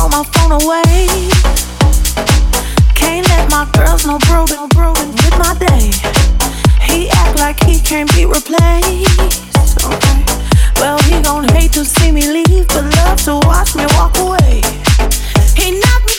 throw my phone away. Can't let my girls know broken, broken with my day. He act like he can't be replaced. Okay. Well, he gon' hate to see me leave, but love to watch me walk away. He knocked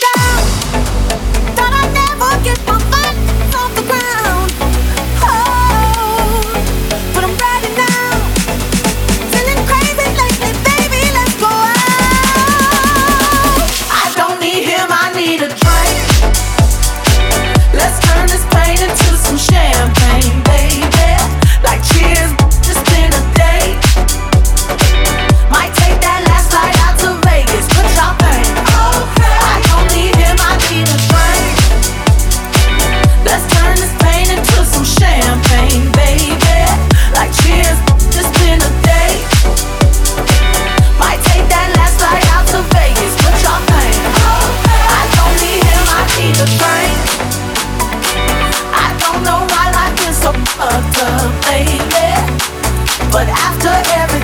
after every